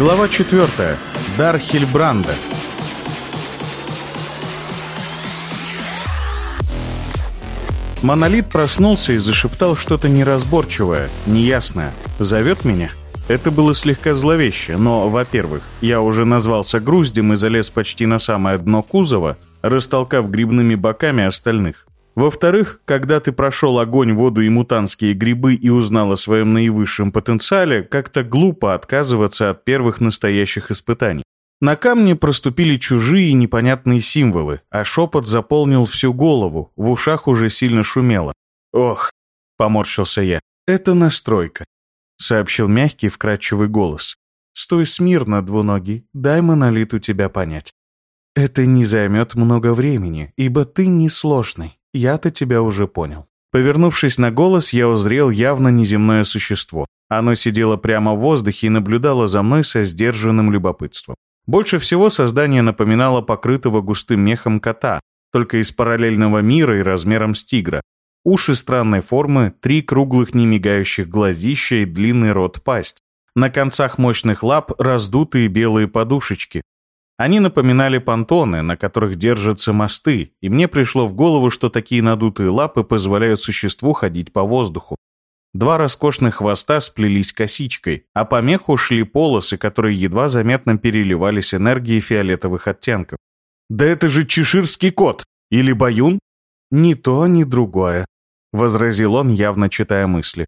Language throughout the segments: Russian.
Глава 4. Дар Хильбранда. Монолит проснулся и зашептал что-то неразборчивое, неясное. «Зовет меня?» Это было слегка зловеще, но, во-первых, я уже назвался груздем и залез почти на самое дно кузова, растолкав грибными боками остальных. Во-вторых, когда ты прошел огонь, воду и мутантские грибы и узнал о своем наивысшем потенциале, как-то глупо отказываться от первых настоящих испытаний. На камне проступили чужие непонятные символы, а шепот заполнил всю голову, в ушах уже сильно шумело. «Ох», — поморщился я, — «это настройка сообщил мягкий, вкрадчивый голос. «Стой смирно, двуногий, дай монолиту тебя понять. Это не займет много времени, ибо ты несложный, я-то тебя уже понял». Повернувшись на голос, я узрел явно неземное существо. Оно сидело прямо в воздухе и наблюдало за мной со сдержанным любопытством. Больше всего создание напоминало покрытого густым мехом кота, только из параллельного мира и размером с тигра, Уши странной формы, три круглых немигающих глазища и длинный рот-пасть. На концах мощных лап раздутые белые подушечки. Они напоминали понтоны, на которых держатся мосты, и мне пришло в голову, что такие надутые лапы позволяют существу ходить по воздуху. Два роскошных хвоста сплелись косичкой, а по меху шли полосы, которые едва заметно переливались энергией фиолетовых оттенков. «Да это же чеширский кот! Или баюн?» «Ни то, ни другое», — возразил он, явно читая мысли.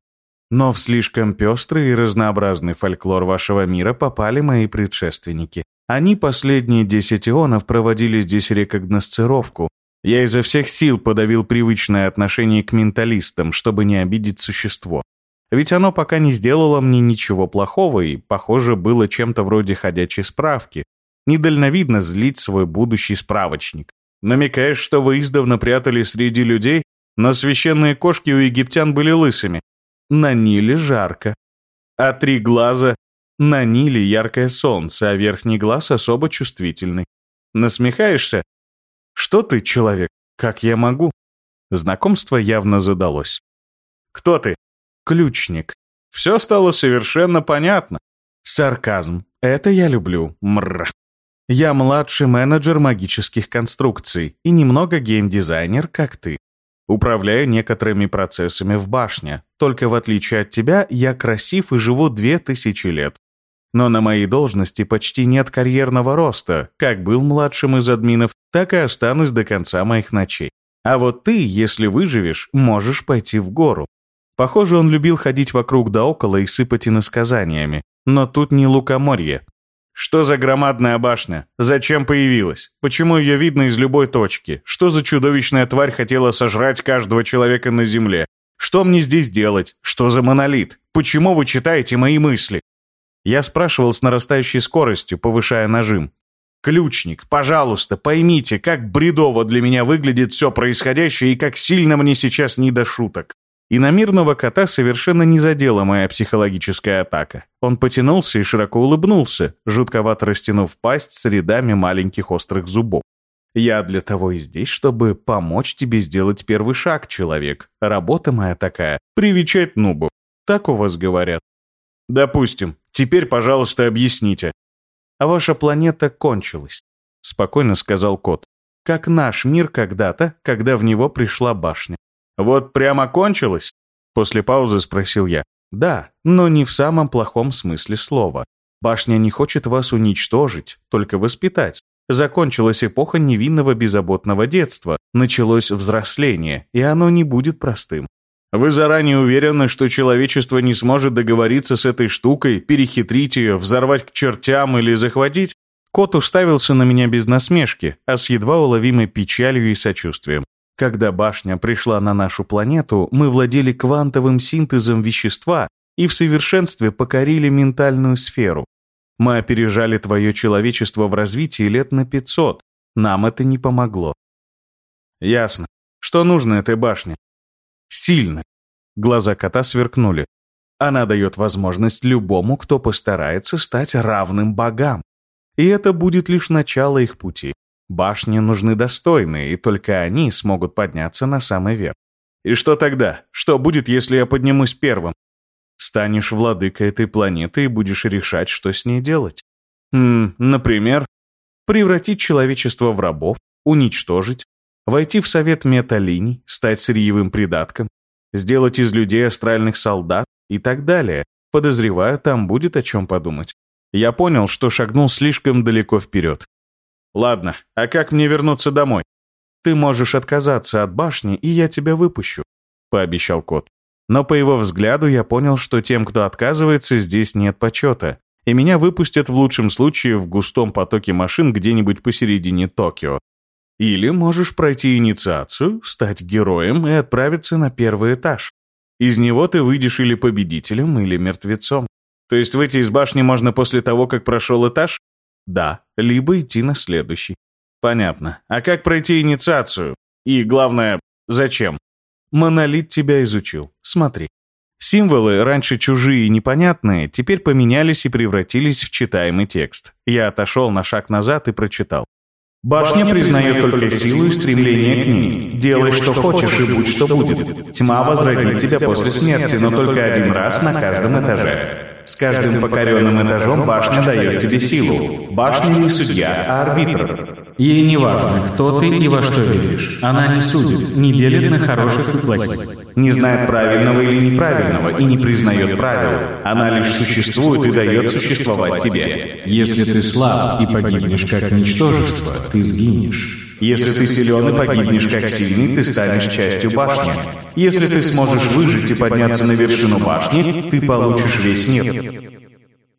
«Но в слишком пестрый и разнообразный фольклор вашего мира попали мои предшественники. Они последние десять ионов проводили здесь рекогносцировку. Я изо всех сил подавил привычное отношение к менталистам, чтобы не обидеть существо. Ведь оно пока не сделало мне ничего плохого и, похоже, было чем-то вроде ходячей справки. Недальновидно злить свой будущий справочник. Намекаешь, что вы издавна прятали среди людей, но священные кошки у египтян были лысыми. На Ниле жарко. А три глаза... На Ниле яркое солнце, а верхний глаз особо чувствительный. Насмехаешься? Что ты, человек? Как я могу? Знакомство явно задалось. Кто ты? Ключник. Все стало совершенно понятно. Сарказм. Это я люблю. Мрр. Я младший менеджер магических конструкций и немного геймдизайнер, как ты. Управляю некоторыми процессами в башне. Только в отличие от тебя, я красив и живу две тысячи лет. Но на моей должности почти нет карьерного роста. Как был младшим из админов, так и останусь до конца моих ночей. А вот ты, если выживешь, можешь пойти в гору. Похоже, он любил ходить вокруг да около и сыпать иносказаниями. Но тут не лукоморье. Что за громадная башня? Зачем появилась? Почему ее видно из любой точки? Что за чудовищная тварь хотела сожрать каждого человека на Земле? Что мне здесь делать? Что за монолит? Почему вы читаете мои мысли? Я спрашивал с нарастающей скоростью, повышая нажим. «Ключник, пожалуйста, поймите, как бредово для меня выглядит все происходящее и как сильно мне сейчас не до шуток. И на мирного кота совершенно не задела моя психологическая атака. Он потянулся и широко улыбнулся, жутковато растянув пасть с рядами маленьких острых зубов. «Я для того и здесь, чтобы помочь тебе сделать первый шаг, человек. Работа моя такая — привечать нубов. Так у вас говорят». «Допустим. Теперь, пожалуйста, объясните». «А ваша планета кончилась», — спокойно сказал кот. «Как наш мир когда-то, когда в него пришла башня. «Вот прямо кончилось?» После паузы спросил я. «Да, но не в самом плохом смысле слова. Башня не хочет вас уничтожить, только воспитать. Закончилась эпоха невинного беззаботного детства, началось взросление, и оно не будет простым. Вы заранее уверены, что человечество не сможет договориться с этой штукой, перехитрить ее, взорвать к чертям или захватить? Кот уставился на меня без насмешки, а с едва уловимой печалью и сочувствием. Когда башня пришла на нашу планету, мы владели квантовым синтезом вещества и в совершенстве покорили ментальную сферу. Мы опережали твое человечество в развитии лет на 500. Нам это не помогло. Ясно. Что нужно этой башне? Сильно. Глаза кота сверкнули. Она дает возможность любому, кто постарается стать равным богам. И это будет лишь начало их пути. Башни нужны достойные, и только они смогут подняться на самый верх. И что тогда? Что будет, если я поднимусь первым? станешь владыкой этой планеты и будешь решать, что с ней делать. М, например, превратить человечество в рабов, уничтожить, войти в совет металиний, стать сырьевым придатком, сделать из людей астральных солдат и так далее. Подозреваю, там будет о чем подумать. Я понял, что шагнул слишком далеко вперед. Ладно, а как мне вернуться домой? Ты можешь отказаться от башни, и я тебя выпущу, пообещал кот. Но по его взгляду я понял, что тем, кто отказывается, здесь нет почета, и меня выпустят в лучшем случае в густом потоке машин где-нибудь посередине Токио. Или можешь пройти инициацию, стать героем и отправиться на первый этаж. Из него ты выйдешь или победителем, или мертвецом. То есть выйти из башни можно после того, как прошел этаж? Да, либо идти на следующий. Понятно. А как пройти инициацию? И главное, зачем? Монолит тебя изучил. Смотри. Символы, раньше чужие и непонятные, теперь поменялись и превратились в читаемый текст. Я отошел на шаг назад и прочитал. Башня признает только силу и стремление к ней. Делай, что хочешь, и будь, что будет. Тьма возродит тебя после смерти, но только один раз на каждом этаже. С каждым покоренным этажом башня дает тебе силу. Башня не судья, а арбитр. Ей не важно, кто ты и во что веришь. Она не судит, не делит на хороших и плохих. Не знает правильного или неправильного и не признает правил. Она лишь существует и дает существовать тебе. Если ты слаб и погибнешь как ничтожество, ты сгинешь. Если ты силен и погибнешь как сильный, ты станешь частью башни. Если ты сможешь выжить и подняться на вершину башни, ты получишь весь мир.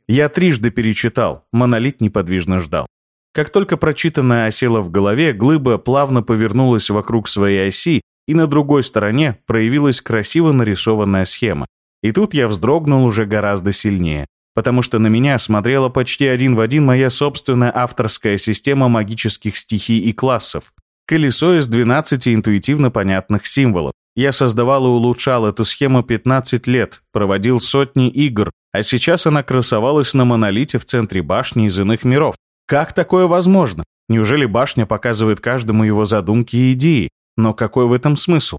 Я трижды перечитал, монолит неподвижно ждал. Как только прочитанное осело в голове, глыба плавно повернулась вокруг своей оси, и на другой стороне проявилась красиво нарисованная схема. И тут я вздрогнул уже гораздо сильнее потому что на меня смотрела почти один в один моя собственная авторская система магических стихий и классов. Колесо из 12 интуитивно понятных символов. Я создавал и улучшал эту схему 15 лет, проводил сотни игр, а сейчас она красовалась на монолите в центре башни из иных миров. Как такое возможно? Неужели башня показывает каждому его задумки и идеи? Но какой в этом смысл?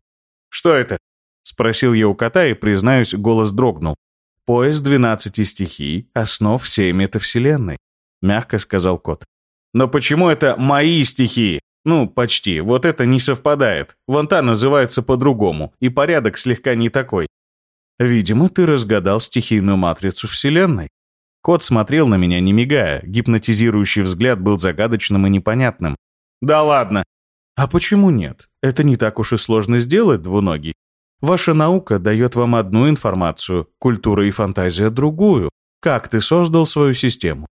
«Что это?» — спросил я у кота, и, признаюсь, голос дрогнул. «Пояс двенадцати стихий, основ всей метавселенной», — мягко сказал кот. «Но почему это мои стихии? Ну, почти. Вот это не совпадает. Вон та называется по-другому, и порядок слегка не такой. Видимо, ты разгадал стихийную матрицу Вселенной. Кот смотрел на меня, не мигая. Гипнотизирующий взгляд был загадочным и непонятным. Да ладно. А почему нет? Это не так уж и сложно сделать, двуногий. Ваша наука дает вам одну информацию, культура и фантазия другую. Как ты создал свою систему?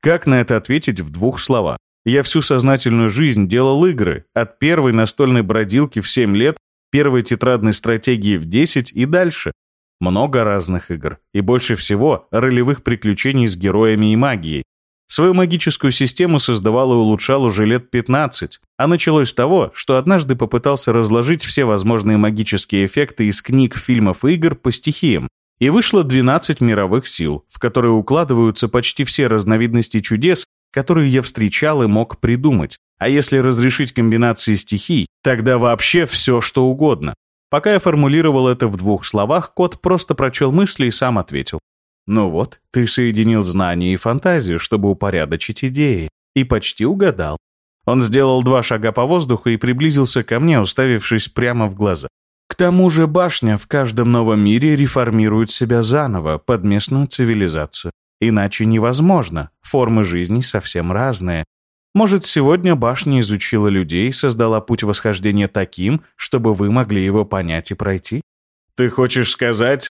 Как на это ответить в двух словах? Я всю сознательную жизнь делал игры, от первой настольной бродилки в 7 лет, первой тетрадной стратегии в 10 и дальше. Много разных игр, и больше всего ролевых приключений с героями и магией. Свою магическую систему создавал и улучшал уже лет 15, а началось с того, что однажды попытался разложить все возможные магические эффекты из книг, фильмов и игр по стихиям. И вышло 12 мировых сил, в которые укладываются почти все разновидности чудес, которые я встречал и мог придумать. А если разрешить комбинации стихий, тогда вообще все, что угодно. Пока я формулировал это в двух словах, кот просто прочел мысли и сам ответил. Ну вот, ты соединил знания и фантазию, чтобы упорядочить идеи. И почти угадал. Он сделал два шага по воздуху и приблизился ко мне, уставившись прямо в глаза. К тому же башня в каждом новом мире реформирует себя заново под местную цивилизацию. Иначе невозможно, формы жизни совсем разные. Может, сегодня башня изучила людей создала путь восхождения таким, чтобы вы могли его понять и пройти? Ты хочешь сказать?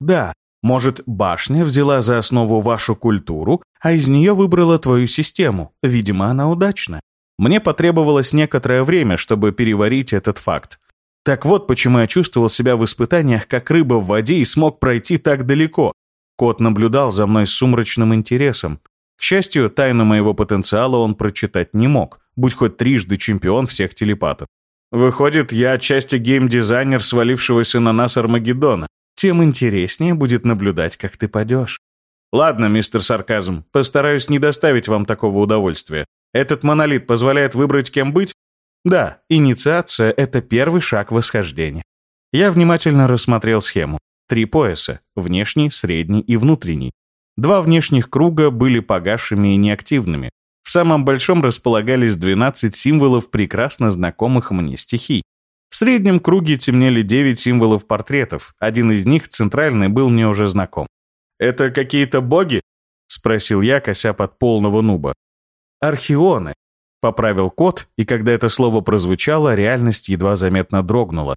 Да, может, башня взяла за основу вашу культуру, а из нее выбрала твою систему. Видимо, она удачна. Мне потребовалось некоторое время, чтобы переварить этот факт. Так вот, почему я чувствовал себя в испытаниях как рыба в воде и смог пройти так далеко. Кот наблюдал за мной с сумрачным интересом. К счастью, тайну моего потенциала он прочитать не мог, будь хоть трижды чемпион всех телепатов. Выходит, я отчасти геймдизайнер свалившегося на нас Армагеддона тем интереснее будет наблюдать, как ты падешь. Ладно, мистер Сарказм, постараюсь не доставить вам такого удовольствия. Этот монолит позволяет выбрать, кем быть? Да, инициация — это первый шаг восхождения. Я внимательно рассмотрел схему. Три пояса — внешний, средний и внутренний. Два внешних круга были погасшими и неактивными. В самом большом располагались 12 символов прекрасно знакомых мне стихий. В среднем круге темнели 9 символов портретов. Один из них, центральный, был мне уже знаком. «Это какие-то боги?» — спросил я, кося под полного нуба. «Архионы», — поправил кот, и когда это слово прозвучало, реальность едва заметно дрогнула.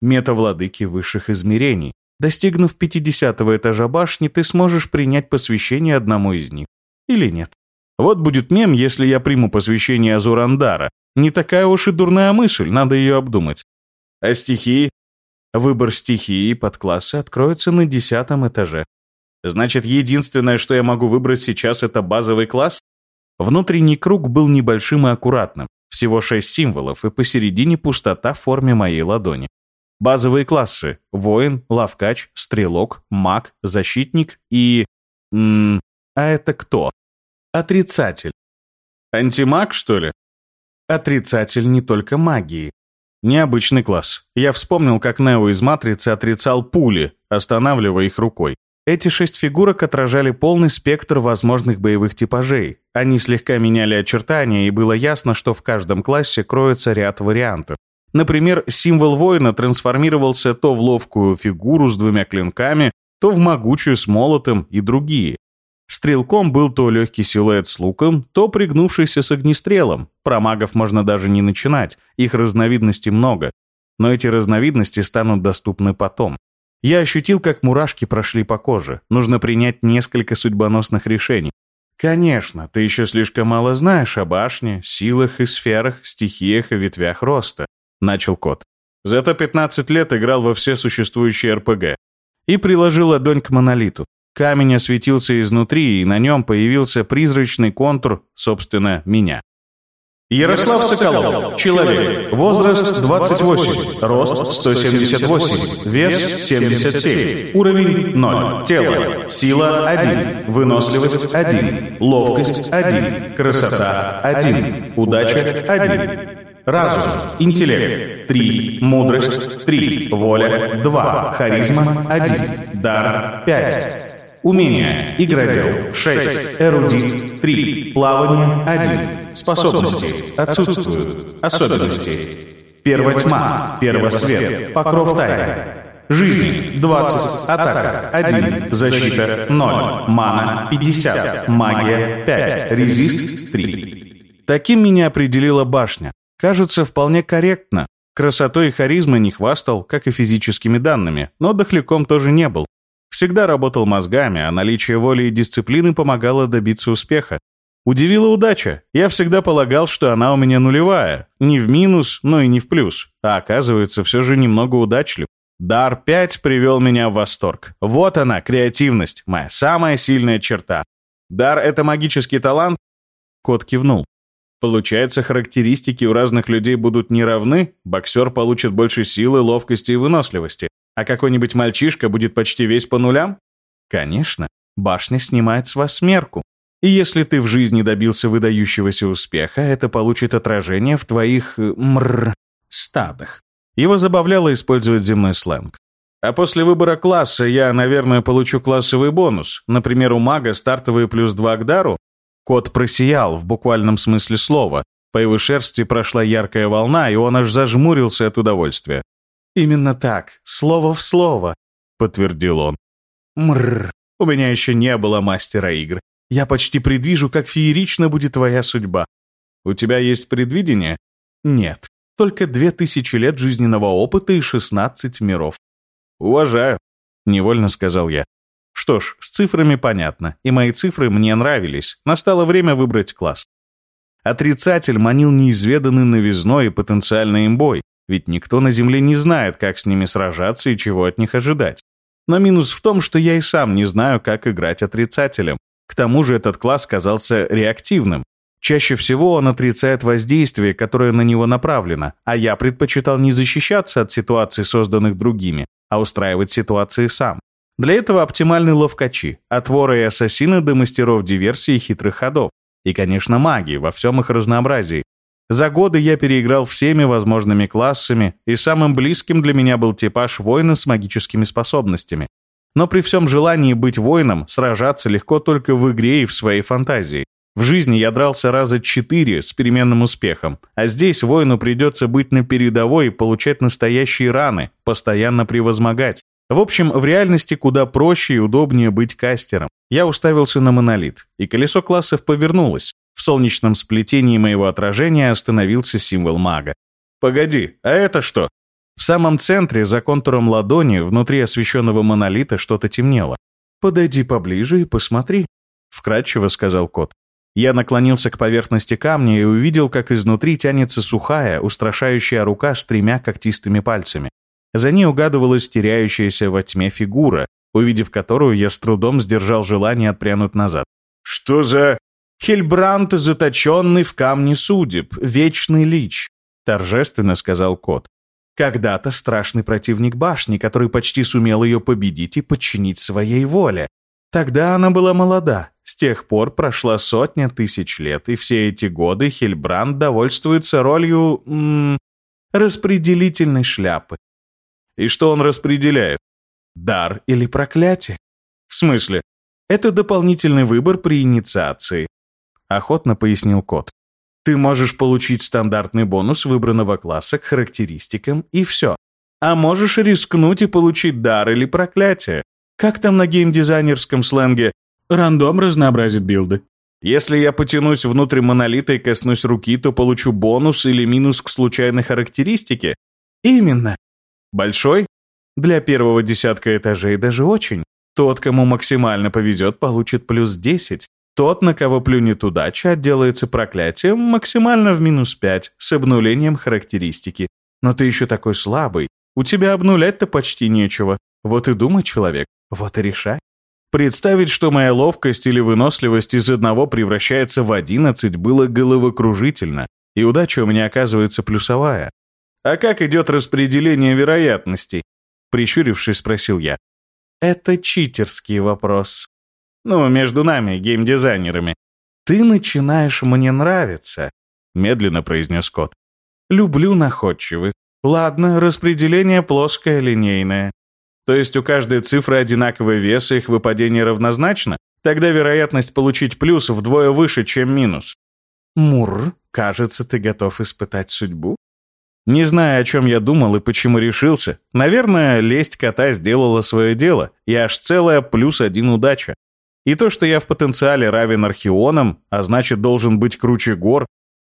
Метавладыки высших измерений. Достигнув 50 этажа башни, ты сможешь принять посвящение одному из них. Или нет. Вот будет мем, если я приму посвящение Азурандара. Не такая уж и дурная мысль, надо ее обдумать. А стихии? Выбор стихии под классы откроется на десятом этаже. Значит, единственное, что я могу выбрать сейчас, это базовый класс? Внутренний круг был небольшим и аккуратным. Всего шесть символов, и посередине пустота в форме моей ладони. Базовые классы – воин, лавкач, стрелок, маг, защитник и... М -м, а это кто? Отрицатель. Антимаг, что ли? Отрицатель не только магии. Необычный класс. Я вспомнил, как Нео из «Матрицы» отрицал пули, останавливая их рукой. Эти шесть фигурок отражали полный спектр возможных боевых типажей. Они слегка меняли очертания, и было ясно, что в каждом классе кроется ряд вариантов. Например, символ воина трансформировался то в ловкую фигуру с двумя клинками, то в могучую с молотом и другие. Стрелком был то легкий силуэт с луком, то пригнувшийся с огнестрелом. Про магов можно даже не начинать, их разновидностей много. Но эти разновидности станут доступны потом. Я ощутил, как мурашки прошли по коже. Нужно принять несколько судьбоносных решений. Конечно, ты еще слишком мало знаешь о башне, силах и сферах, стихиях и ветвях роста начал кот. Зато 15 лет играл во все существующие РПГ. И приложил ладонь к монолиту. Камень осветился изнутри, и на нем появился призрачный контур, собственно, меня. Ярослав Соколов. Человек. Возраст 28. Рост 178. Вес 77. Уровень 0. Тело. Сила 1. Выносливость 1. Ловкость 1. Красота 1. Удача 1. Разум, интеллект – 3, мудрость – 3, воля – 2, харизма – 1, дар – 5. Умения. Игродел – 6, эрудит – 3, плавание – 1. Способности отсутствуют. Особенности. Первотьма, первосвет, покров тайны. Жизнь – 20, атака – 1, защита – 0, мана – 50, магия – 5, резист – 3. Таким меня определила башня. Кажется, вполне корректно. Красотой и харизмой не хвастал, как и физическими данными, но дохляком тоже не был. Всегда работал мозгами, а наличие воли и дисциплины помогало добиться успеха. Удивила удача. Я всегда полагал, что она у меня нулевая. Не в минус, но и не в плюс. А оказывается, все же немного удачлив. Дар 5 привел меня в восторг. Вот она, креативность, моя самая сильная черта. Дар — это магический талант? Кот кивнул. Получается, характеристики у разных людей будут не равны, боксер получит больше силы, ловкости и выносливости, а какой-нибудь мальчишка будет почти весь по нулям? Конечно, башня снимает с вас мерку. И если ты в жизни добился выдающегося успеха, это получит отражение в твоих... Э, мрр... стадах. Его забавляло использовать земной сленг. А после выбора класса я, наверное, получу классовый бонус. Например, у мага стартовые плюс 2 к дару, Кот просиял в буквальном смысле слова. По его шерсти прошла яркая волна, и он аж зажмурился от удовольствия. «Именно так, слово в слово», — подтвердил он. «Мррр, у меня еще не было мастера игр. Я почти предвижу, как феерично будет твоя судьба. У тебя есть предвидение? Нет, только две тысячи лет жизненного опыта и шестнадцать миров. Уважаю, невольно сказал я. Что ж, с цифрами понятно, и мои цифры мне нравились. Настало время выбрать класс. Отрицатель манил неизведанный новизной и потенциальной имбой, ведь никто на Земле не знает, как с ними сражаться и чего от них ожидать. Но минус в том, что я и сам не знаю, как играть отрицателем. К тому же этот класс казался реактивным. Чаще всего он отрицает воздействие, которое на него направлено, а я предпочитал не защищаться от ситуаций, созданных другими, а устраивать ситуации сам. Для этого оптимальны ловкачи, от вора и ассасина до мастеров диверсии и хитрых ходов. И, конечно, маги во всем их разнообразии. За годы я переиграл всеми возможными классами, и самым близким для меня был типаж воина с магическими способностями. Но при всем желании быть воином, сражаться легко только в игре и в своей фантазии. В жизни я дрался раза четыре с переменным успехом, а здесь воину придется быть на передовой и получать настоящие раны, постоянно превозмогать. В общем, в реальности куда проще и удобнее быть кастером. Я уставился на монолит, и колесо классов повернулось. В солнечном сплетении моего отражения остановился символ мага. «Погоди, а это что?» В самом центре, за контуром ладони, внутри освещенного монолита что-то темнело. «Подойди поближе и посмотри», — вкратчиво сказал кот. Я наклонился к поверхности камня и увидел, как изнутри тянется сухая, устрашающая рука с тремя когтистыми пальцами. За ней угадывалась теряющаяся во тьме фигура, увидев которую я с трудом сдержал желание отпрянуть назад. «Что за...» «Хельбрант, заточенный в камне судеб, вечный лич», — торжественно сказал кот. «Когда-то страшный противник башни, который почти сумел ее победить и подчинить своей воле. Тогда она была молода. С тех пор прошла сотня тысяч лет, и все эти годы Хельбранд довольствуется ролью... Распределительной шляпы. И что он распределяет? Дар или проклятие? В смысле? Это дополнительный выбор при инициации. Охотно пояснил кот. Ты можешь получить стандартный бонус выбранного класса к характеристикам, и все. А можешь рискнуть и получить дар или проклятие. Как там на геймдизайнерском сленге? Рандом разнообразит билды. Если я потянусь внутрь монолита и коснусь руки, то получу бонус или минус к случайной характеристике? Именно. Большой? Для первого десятка этажей даже очень. Тот, кому максимально повезет, получит плюс 10. Тот, на кого плюнет удача, отделается проклятием максимально в минус 5 с обнулением характеристики. Но ты еще такой слабый. У тебя обнулять-то почти нечего. Вот и думай, человек, вот и решай. Представить, что моя ловкость или выносливость из одного превращается в одиннадцать, было головокружительно, и удача у меня оказывается плюсовая. «А как идет распределение вероятностей?» Прищурившись, спросил я. «Это читерский вопрос. Ну, между нами, геймдизайнерами. Ты начинаешь мне нравиться», — медленно произнес кот. «Люблю находчивых. Ладно, распределение плоское, линейное. То есть у каждой цифры одинаковый вес, и их выпадение равнозначно? Тогда вероятность получить плюс вдвое выше, чем минус. Мур, кажется, ты готов испытать судьбу? Не знаю, о чем я думал и почему решился. Наверное, лесть кота сделала свое дело, и аж целая плюс один удача. И то, что я в потенциале равен архионам, а значит должен быть круче гор,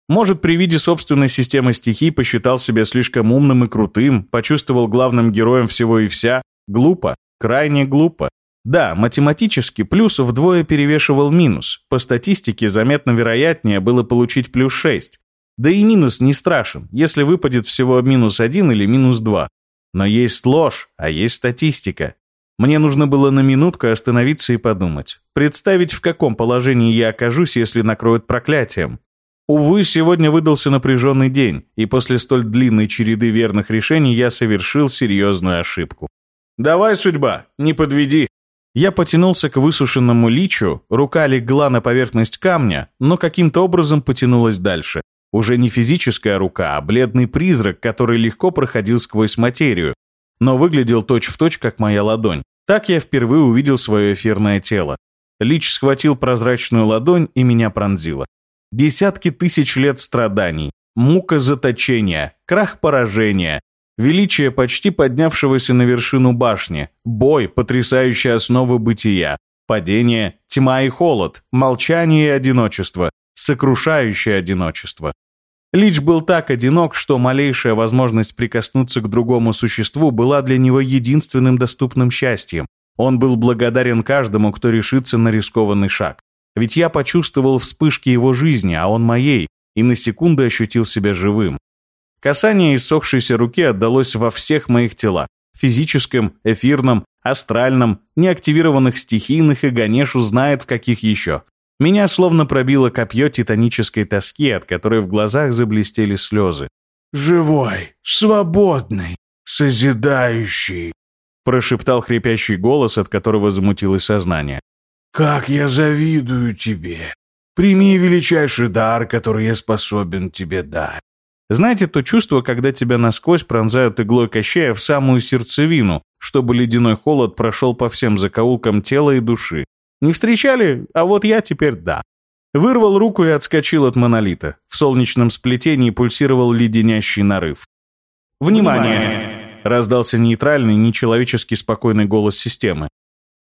может, при виде собственной системы стихий посчитал себя слишком умным и крутым, почувствовал главным героем всего и вся, Глупо, крайне глупо. Да, математически плюс вдвое перевешивал минус. По статистике заметно вероятнее было получить плюс 6. Да и минус не страшен, если выпадет всего минус 1 или минус 2. Но есть ложь, а есть статистика. Мне нужно было на минутку остановиться и подумать. Представить, в каком положении я окажусь, если накроют проклятием. Увы, сегодня выдался напряженный день, и после столь длинной череды верных решений я совершил серьезную ошибку. «Давай, судьба, не подведи». Я потянулся к высушенному личу, рука легла на поверхность камня, но каким-то образом потянулась дальше. Уже не физическая рука, а бледный призрак, который легко проходил сквозь материю, но выглядел точь-в-точь, точь, как моя ладонь. Так я впервые увидел свое эфирное тело. Лич схватил прозрачную ладонь и меня пронзило. Десятки тысяч лет страданий, мука заточения, крах поражения, Величие почти поднявшегося на вершину башни, бой, потрясающий основы бытия, падение, тьма и холод, молчание и одиночество, сокрушающее одиночество. Лич был так одинок, что малейшая возможность прикоснуться к другому существу была для него единственным доступным счастьем. Он был благодарен каждому, кто решится на рискованный шаг. Ведь я почувствовал вспышки его жизни, а он моей, и на секунду ощутил себя живым. Касание иссохшейся руки отдалось во всех моих телах. Физическом, эфирном, астральном, неактивированных стихийных и Ганешу знает в каких еще. Меня словно пробило копье титанической тоски, от которой в глазах заблестели слезы. «Живой, свободный, созидающий», прошептал хрипящий голос, от которого замутилось сознание. «Как я завидую тебе! Прими величайший дар, который я способен тебе дать. Знаете то чувство, когда тебя насквозь пронзают иглой кощая в самую сердцевину, чтобы ледяной холод прошел по всем закоулкам тела и души? Не встречали? А вот я теперь да. Вырвал руку и отскочил от монолита. В солнечном сплетении пульсировал леденящий нарыв. «Внимание!» — раздался нейтральный, нечеловечески спокойный голос системы.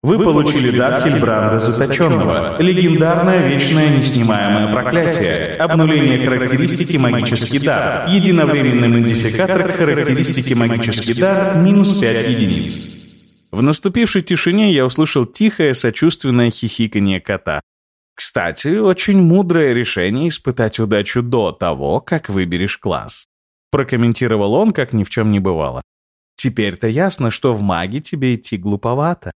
Вы получили дар Хильбранда Заточенного. Легендарное вечное неснимаемое проклятие. Обнуление характеристики магический дар. Единовременный модификатор характеристики магический дар минус 5 единиц. В наступившей тишине я услышал тихое, сочувственное хихиканье кота. Кстати, очень мудрое решение испытать удачу до того, как выберешь класс. Прокомментировал он, как ни в чем не бывало. Теперь-то ясно, что в маге тебе идти глуповато.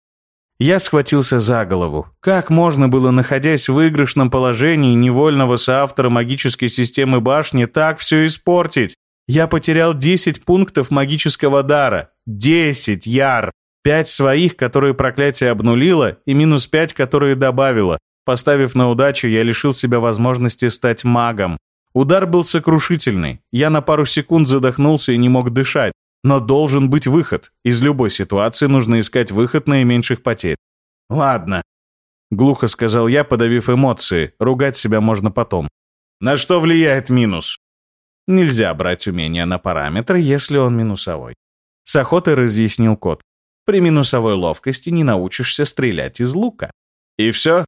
Я схватился за голову. Как можно было, находясь в выигрышном положении невольного соавтора магической системы башни, так все испортить? Я потерял 10 пунктов магического дара. 10 яр. 5 своих, которые проклятие обнулило, и минус 5, которые добавило. Поставив на удачу, я лишил себя возможности стать магом. Удар был сокрушительный. Я на пару секунд задохнулся и не мог дышать. Но должен быть выход. Из любой ситуации нужно искать выход наименьших потерь. Ладно. Глухо сказал я, подавив эмоции. Ругать себя можно потом. На что влияет минус? Нельзя брать умение на параметр, если он минусовой. С охотой разъяснил кот. При минусовой ловкости не научишься стрелять из лука. И все?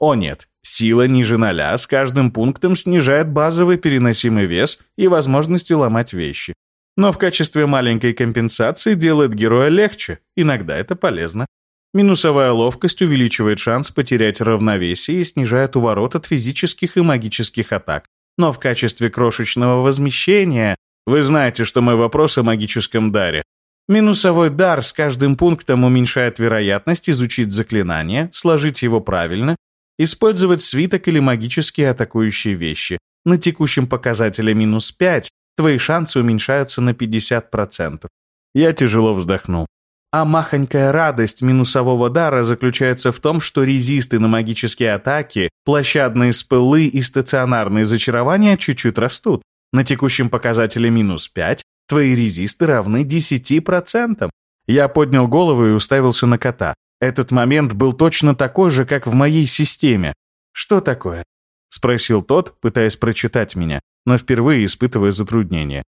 О нет, сила ниже ноля с каждым пунктом снижает базовый переносимый вес и возможности ломать вещи но в качестве маленькой компенсации делает героя легче, иногда это полезно. Минусовая ловкость увеличивает шанс потерять равновесие и снижает уворот от физических и магических атак. Но в качестве крошечного возмещения вы знаете, что мой вопрос о магическом даре. Минусовой дар с каждым пунктом уменьшает вероятность изучить заклинание, сложить его правильно, использовать свиток или магические атакующие вещи. На текущем показателе минус 5 твои шансы уменьшаются на 50%. Я тяжело вздохнул. А махонькая радость минусового дара заключается в том, что резисты на магические атаки, площадные спылы и стационарные зачарования чуть-чуть растут. На текущем показателе минус 5 твои резисты равны 10%. Я поднял голову и уставился на кота. Этот момент был точно такой же, как в моей системе. Что такое? Спросил тот, пытаясь прочитать меня, но впервые испытывая затруднения.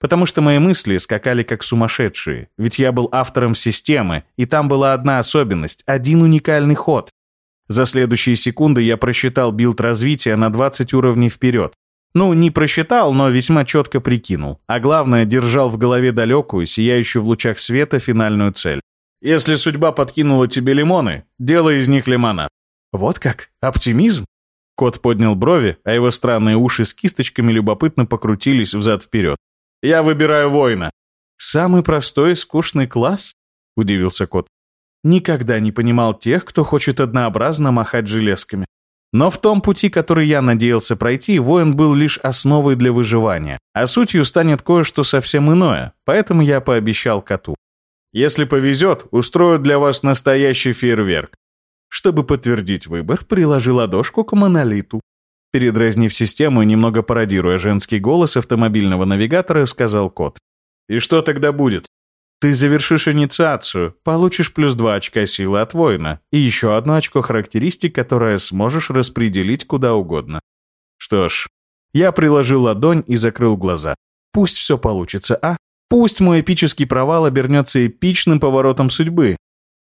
Потому что мои мысли скакали как сумасшедшие, ведь я был автором системы, и там была одна особенность, один уникальный ход. За следующие секунды я просчитал билд развития на 20 уровней вперед. Ну, не просчитал, но весьма четко прикинул. А главное, держал в голове далекую, сияющую в лучах света финальную цель. Если судьба подкинула тебе лимоны, делай из них лимонад. Вот как? Оптимизм? Кот поднял брови, а его странные уши с кисточками любопытно покрутились взад-вперед. «Я выбираю воина». «Самый простой и скучный класс?» — удивился кот. «Никогда не понимал тех, кто хочет однообразно махать железками. Но в том пути, который я надеялся пройти, воин был лишь основой для выживания, а сутью станет кое-что совсем иное, поэтому я пообещал коту. Если повезет, устрою для вас настоящий фейерверк. Чтобы подтвердить выбор, приложил ладошку к монолиту. Передразнив систему и немного пародируя женский голос автомобильного навигатора, сказал кот. «И что тогда будет?» «Ты завершишь инициацию, получишь плюс два очка силы от воина и еще одно очко характеристик, которое сможешь распределить куда угодно». Что ж, я приложил ладонь и закрыл глаза. Пусть все получится, а? Пусть мой эпический провал обернется эпичным поворотом судьбы,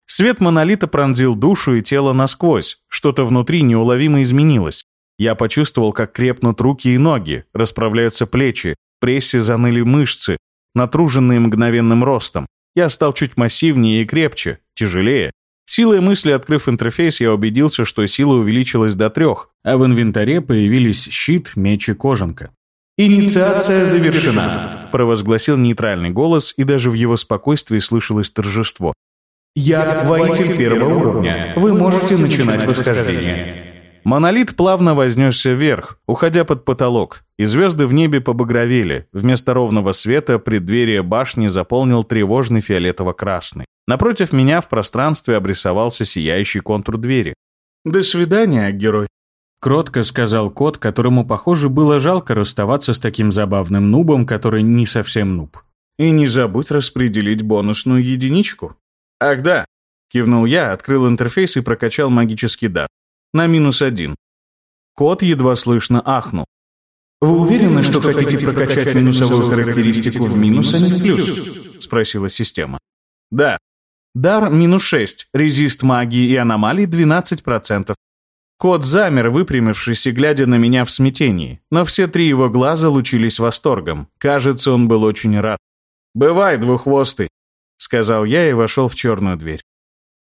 Свет монолита пронзил душу и тело насквозь, что-то внутри неуловимо изменилось. Я почувствовал, как крепнут руки и ноги, расправляются плечи, прессе заныли мышцы, натруженные мгновенным ростом. Я стал чуть массивнее и крепче, тяжелее. Силой мысли, открыв интерфейс, я убедился, что сила увеличилась до трех, а в инвентаре появились щит, меч и кожанка. «Инициация завершена», — провозгласил нейтральный голос, и даже в его спокойствии слышалось торжество. Я воитель первого уровня. Вы можете начинать восхождение. Монолит плавно вознесся вверх, уходя под потолок, и звезды в небе побагровели. Вместо ровного света преддверие башни заполнил тревожный фиолетово-красный. Напротив меня в пространстве обрисовался сияющий контур двери. «До свидания, герой». Кротко сказал кот, которому, похоже, было жалко расставаться с таким забавным нубом, который не совсем нуб. «И не забудь распределить бонусную единичку». «Ах да!» — кивнул я, открыл интерфейс и прокачал магический дар. На минус один. Кот едва слышно ахнул. «Вы уверены, что хотите прокачать минусовую характеристику в минус, а не в плюс?» — спросила система. «Да. Дар минус 6, резист магии и аномалий 12%. Кот замер, выпрямившись и глядя на меня в смятении, но все три его глаза лучились восторгом. Кажется, он был очень рад. «Бывай, двуххвостый», — сказал я и вошел в черную дверь.